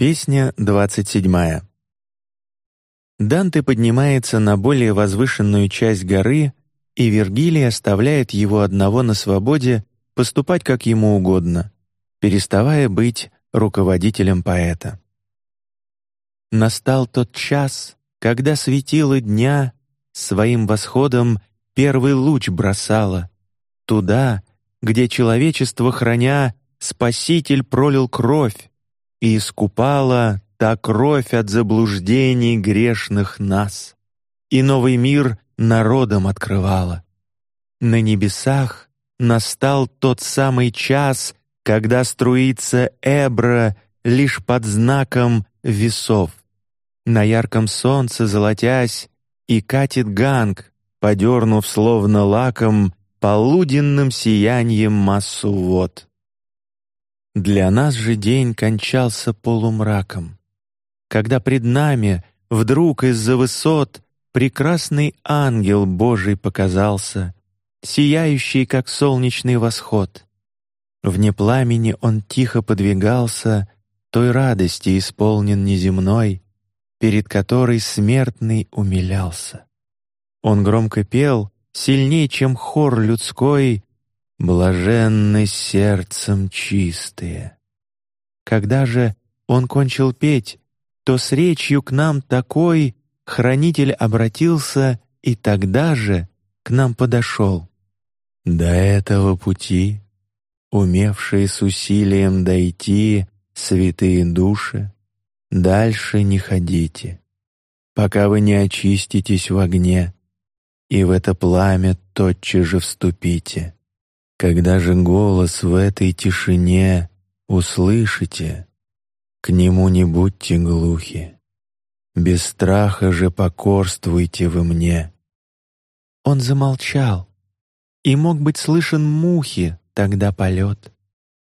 Песня двадцать седьмая. Данте поднимается на более возвышенную часть горы, и Вергилий оставляет его одного на свободе поступать как ему угодно, переставая быть руководителем поэта. Настал тот час, когда светило дня своим восходом первый луч бросало туда, где человечество храня Спаситель пролил кровь и искупала та кровь от заблуждений грешных нас, и новый мир народом открывала. На небесах настал тот самый час, когда струится Эбра лишь под знаком весов. На ярком солнце золотясь и катит ганг, подернув словно лаком полуденным сиянием массу вод. Для нас же день кончался полумраком, когда пред нами вдруг из-за высот прекрасный ангел Божий показался, сияющий как солнечный восход. Вне пламени он тихо подвигался, той радости исполнен неземной, перед которой смертный умилялся. Он громко пел, сильней, чем хор людской, блаженны сердцем чистые. Когда же он кончил петь, то с речью к нам такой хранитель обратился и тогда же к нам подошел. До этого пути, умевшие с усилием дойти, святые души, дальше не ходите, пока вы не очиститесь в огне, и в это пламя тотчас же вступите. Когда же голос в этой тишине услышите, к нему не будьте глухи. Без страха же покорствуйте вы мне. Он замолчал, и мог быть слышен мухи тогда полет.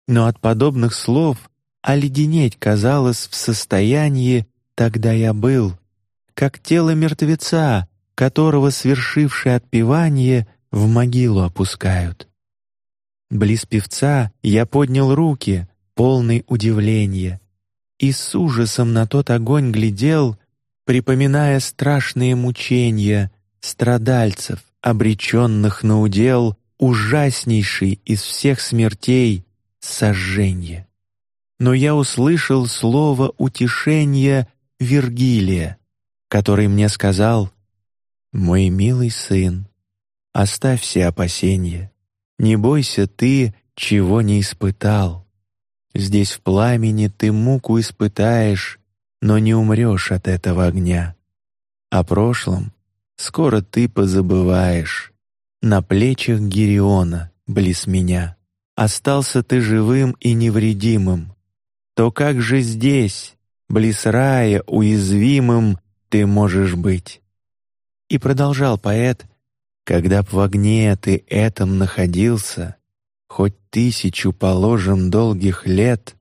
Но от подобных слов оледенеть казалось в состоянии тогда я был, как тело мертвеца, которого свершившее отпевание в могилу опускают. Близ певца я поднял руки, полный удивления, и с ужасом на тот огонь глядел, припоминая страшные мучения страдальцев, обреченных на удел ужаснейший из всех смертей сожжение. Но я услышал слово утешения Вергилия, который мне сказал: "Мой милый сын, оставь все опасения не бойся ты, чего не испытал. Здесь в пламени ты муку испытаешь, но не умрешь от этого огня. О прошлом скоро ты позабываешь. На плечах Гириона, близ меня, остался ты живым и невредимым. То как же здесь, близ рая, уязвимым ты можешь быть? И продолжал поэт когда б в огне ты этом находился, хоть тысячу положим долгих лет,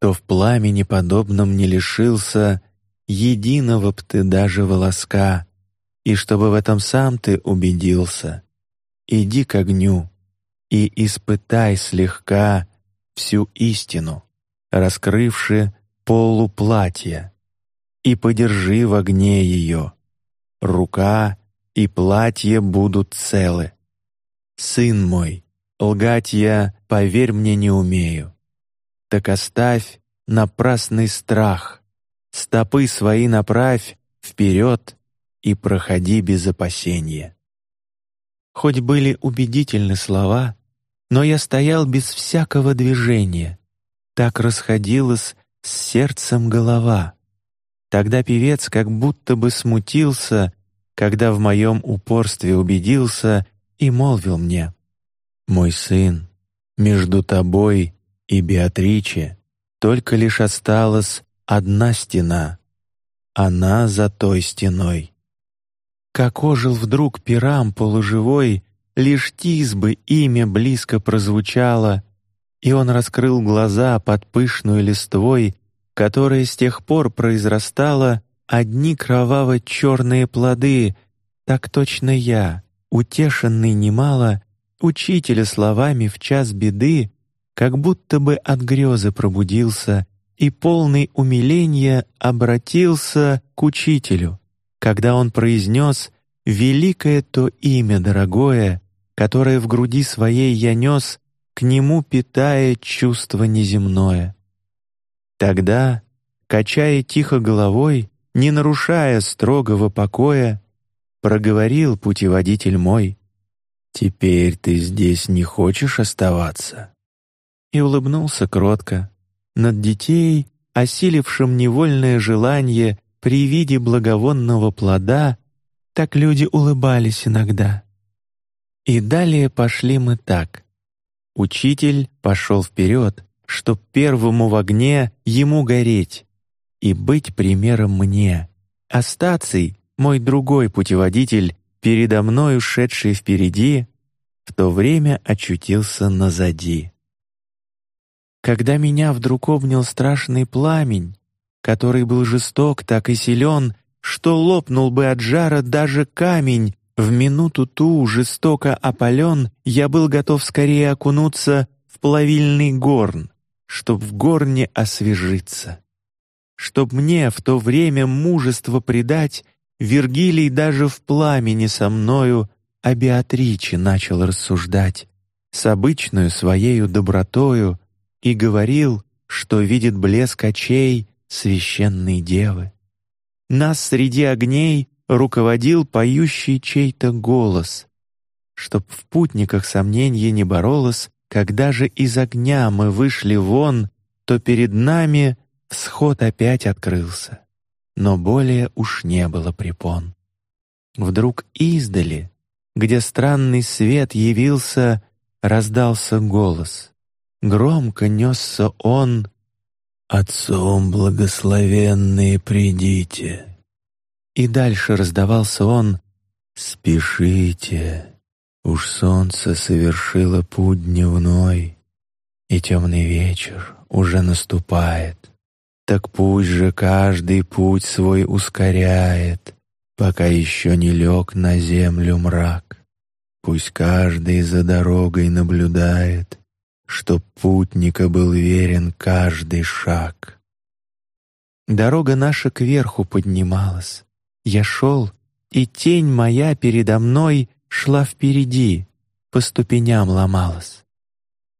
то в пламени подобном не лишился единого б ты даже волоска, и чтобы в этом сам ты убедился, иди к огню и испытай слегка всю истину, раскрывши полу платья, и подержи в огне ее. Рука и платья будут целы. Сын мой, лгать я, поверь мне, не умею. Так оставь напрасный страх, стопы свои направь вперед и проходи без опасения. Хоть были убедительны слова, но я стоял без всякого движения. Так расходилась с сердцем голова. Тогда певец как будто бы смутился когда в моем упорстве убедился и молвил мне: "Мой сын, между тобой и Беатриче только лишь осталась одна стена, она за той стеной". Как ожил вдруг пирам полуживой, лишь Тизбы имя близко прозвучало, и он раскрыл глаза под пышную листвой, которая с тех пор произрастала одни кроваво-черные плоды, так точно я, утешенный немало, учителя словами в час беды, как будто бы от грезы пробудился и полный умиления обратился к учителю, когда он произнес великое то имя дорогое, которое в груди своей я нес, к нему питая чувство неземное. Тогда, качая тихо головой, не нарушая строгого покоя, проговорил путеводитель мой: "Теперь ты здесь не хочешь оставаться?" И улыбнулся кротко над детей, осилившим невольное желание при виде благовонного плода, так люди улыбались иногда. И далее пошли мы так. Учитель пошел вперед, чтоб первому в огне ему гореть и быть примером мне. Остаций, мой другой путеводитель, передо мной ушедший впереди, в то время очутился назади. Когда меня вдруг обнял страшный пламень, который был жесток так и силен, что лопнул бы от жара даже камень, в минуту ту жестоко опален, я был готов скорее окунуться в плавильный горн, чтоб в горне освежиться. Чтоб мне в то время мужество придать, Вергилий даже в пламени со мною о Беатриче начал рассуждать с обычную своею добротою и говорил, что видит блеск очей священной девы. Нас среди огней руководил поющий чей-то голос, чтоб в путниках сомнение не боролось, когда же из огня мы вышли вон, то перед нами всход опять открылся, но более уж не было препон. Вдруг издали, где странный свет явился, раздался голос. Громко несся он: "Отцом благословенные придите!" И дальше раздавался он: "Спешите, уж солнце совершило путь дневной, и темный вечер уже наступает. Так пусть же каждый путь свой ускоряет, пока еще не лег на землю мрак. Пусть каждый за дорогой наблюдает, чтоб путника был верен каждый шаг. Дорога наша к верху поднималась. Я шел, и тень моя передо мной шла впереди, по ступеням ломалась.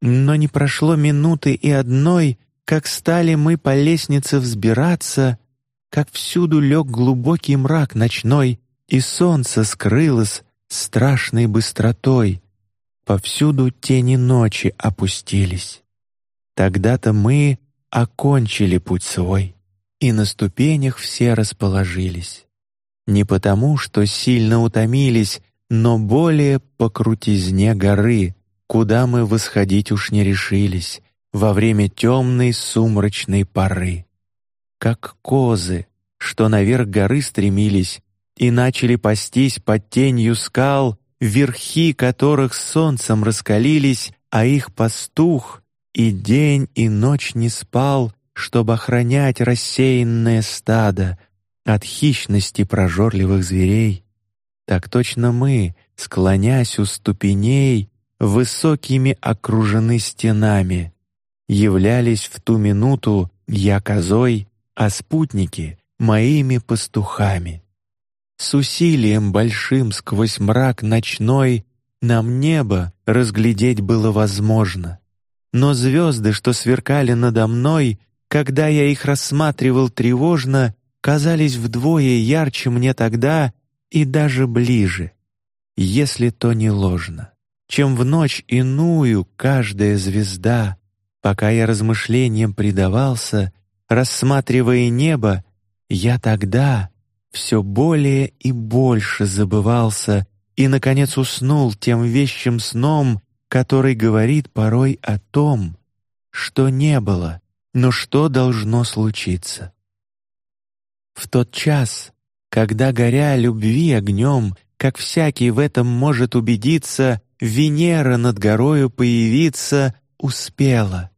Но не прошло минуты и одной, как стали мы по лестнице взбираться, как всюду лег глубокий мрак ночной, и солнце скрылось страшной быстротой. Повсюду тени ночи опустились. Тогда-то мы окончили путь свой, и на ступенях все расположились не потому, что сильно утомились, но более по крутизне горы, куда мы восходить уж не решились во время темной сумрачной поры. Как козы, что наверх горы стремились и начали пастись под тенью скал, верхи которых солнцем раскалились, а их пастух и день и ночь не спал, чтобы охранять рассеянное стадо, от хищности прожорливых зверей, так точно мы, склонясь у ступеней, высокими окружены стенами, являлись в ту минуту я козой, а спутники моими пастухами. С усилием большим сквозь мрак ночной нам небо разглядеть было возможно, но звезды, что сверкали надо мной, когда я их рассматривал тревожно, казались вдвое ярче мне тогда и даже ближе, если то не ложно, чем в ночь иную каждая звезда. Пока я размышлениям предавался, рассматривая небо, я тогда все более и больше забывался и наконец уснул тем вещим сном, который говорит порой о том, что не было, но что должно случиться. В тот час, когда горя любви огнем, как всякий в этом может убедиться, Венера над горою появиться успела,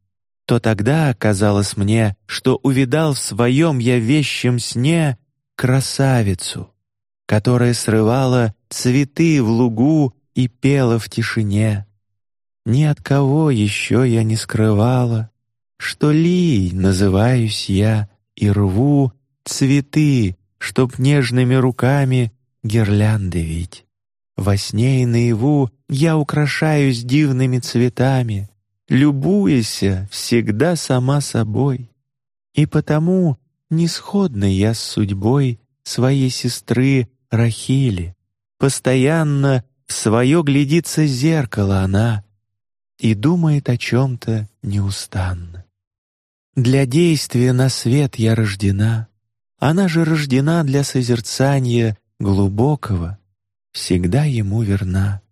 то тогда казалось мне, что увидал в своем я вещем сне красавицу, которая срывала цветы в лугу и пела в тишине. Ни от кого еще я не скрывала, что лий называюсь я и рву цветы, чтоб нежными руками гирлянды вить. Во сне и наяву я украшаюсь дивными цветами, любуяся всегда сама собой. И потому не сходна я с судьбой своей сестры Рахили. Постоянно в свое глядится зеркало она и думает о чем-то неустанно. Для действия на свет я рождена, она же рождена для созерцания глубокого, всегда ему верна.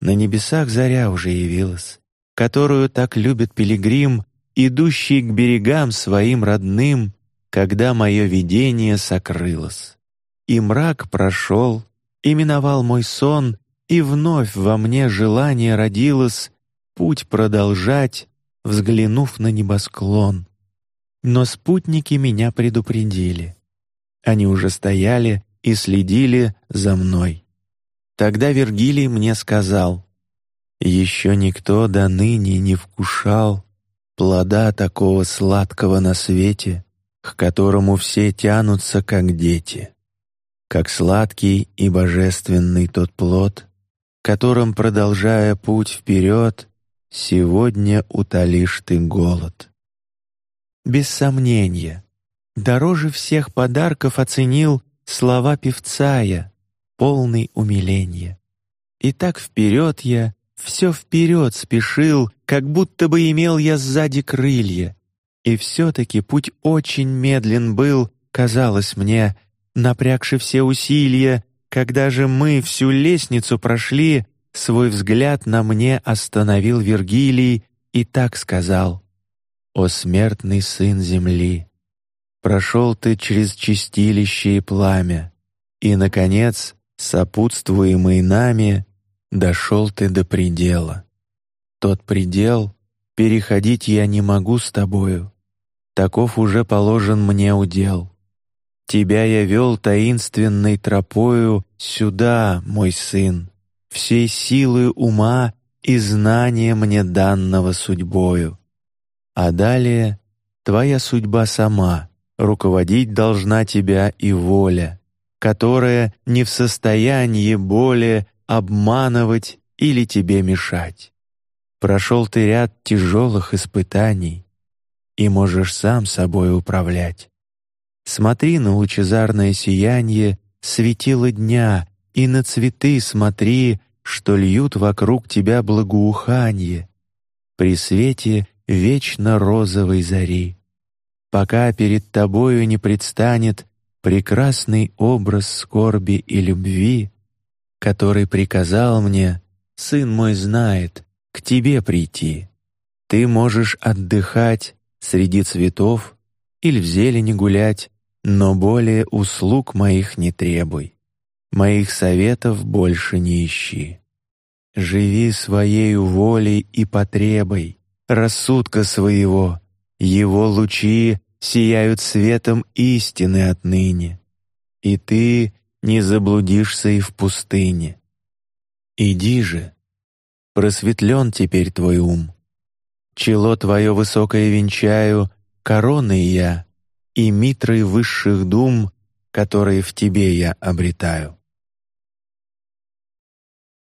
На небесах заря уже явилась, которую так любит пилигрим, идущий к берегам своим родным, когда мое видение сокрылось. И мрак прошел, и миновал мой сон, и вновь во мне желание родилось путь продолжать взглянув на небосклон. Но спутники меня предупредили. Они уже стояли и следили за мной. Тогда Вергилий мне сказал: еще никто до ныне не вкушал плода такого сладкого на свете, к которому все тянутся как дети, как сладкий и божественный тот плод, которым продолжая путь вперед Сегодня утолишь ты голод. Без сомнения, дороже всех подарков оценил слова певца я, полный умиления. И так вперед я, все вперед спешил, как будто бы имел я сзади крылья. И все-таки путь очень медлен был, казалось мне, напрягши все усилия, когда же мы всю лестницу прошли, Свой взгляд на мне остановил Вергилий и так сказал: "О смертный сын земли, прошел ты через чистилище и пламя, и наконец, сопутствуемый нами, дошел ты до предела. Тот предел переходить я не могу с тобою, таков уже положен мне удел. Тебя я вел таинственной тропою сюда, мой сын, всей силы ума и знания мне данного судьбою. А далее твоя судьба сама руководить должна тебя и воля, которая не в состоянии более обманывать или тебе мешать. Прошел ты ряд тяжелых испытаний и можешь сам собой управлять. Смотри на лучезарное сияние светила дня и на цветы смотри, что льют вокруг тебя благоуханье при свете вечно розовой зари, пока перед тобою не предстанет прекрасный образ скорби и любви, который приказал мне, сын мой знает, к тебе прийти. Ты можешь отдыхать среди цветов или в зелени гулять, но более услуг моих не требуй моих советов больше не ищи. Живи своей волей и потребой, рассудка своего, его лучи сияют светом истины отныне, и ты не заблудишься и в пустыне. Иди же, просветлен теперь твой ум, чело твое высокое венчаю короной я и митрой высших дум, которые в тебе я обретаю.